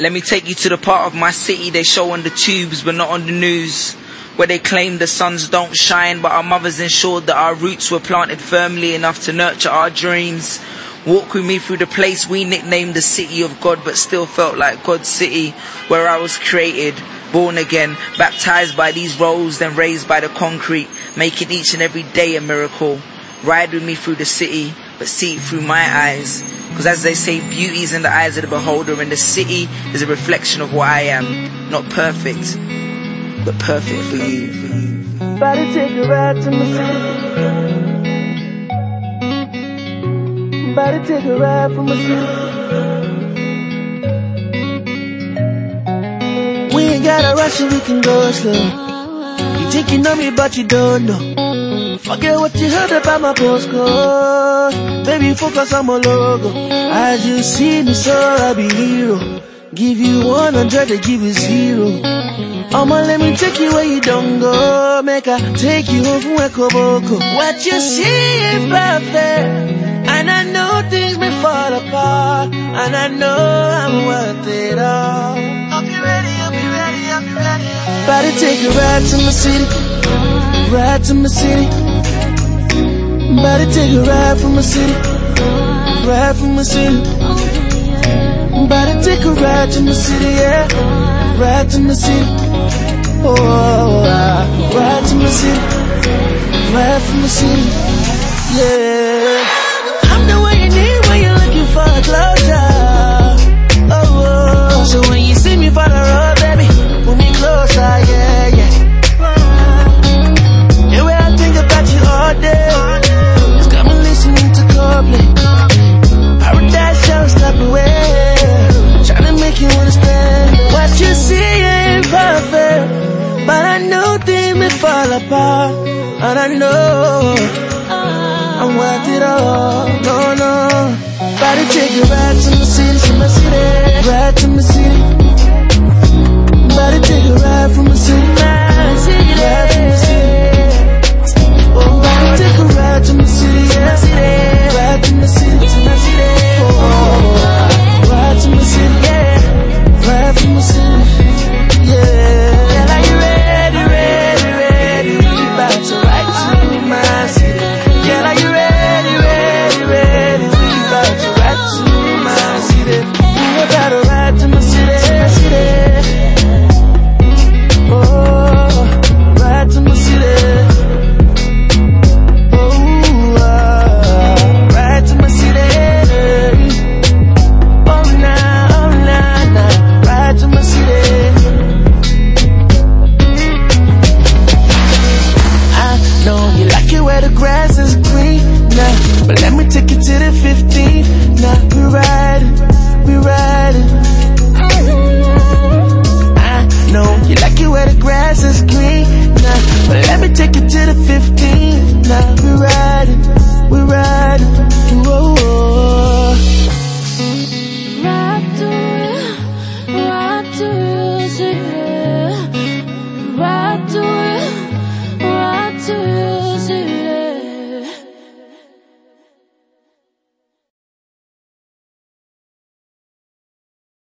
Let me take you to the part of my city they show on the tubes but not on the news. Where they claim the suns don't shine, but our mothers ensured that our roots were planted firmly enough to nurture our dreams. Walk with me through the place we nicknamed the city of God, but still felt like God's city, where I was created, born again, baptized by these roads, then raised by the concrete, making each and every day a miracle. Ride with me through the city, but see it through my eyes. Because as they say, beauty is in the eyes of the beholder, and the city is a reflection of what I am. Not perfect, but perfect for you. Take a ride to my city. Take a ride from my city. We ain't gotta rush it, we can go slow. You think you know me, but you don't know. Forget what you heard about my postcode. Baby, focus on my logo. As you see me, so I be hero. Give you 100, they give you zero. I'ma let me take you where you don't go. Make I take you home from Ekoboko. What you see is perfect. And I know things may fall apart. And I know I'm worth it all. I'll be ready, I'll be ready, I'll be ready. Body take a ride to my city. Ride to my city. Body take a ride from my city. Ride from my city. Body take a ride to my city, yeah. Ride to my city. Oh, ride to my city. Ride from the city, yeah. Apart, and I know I'm worth it all. No, no, body take you back to Let me take you to the 15th, not right.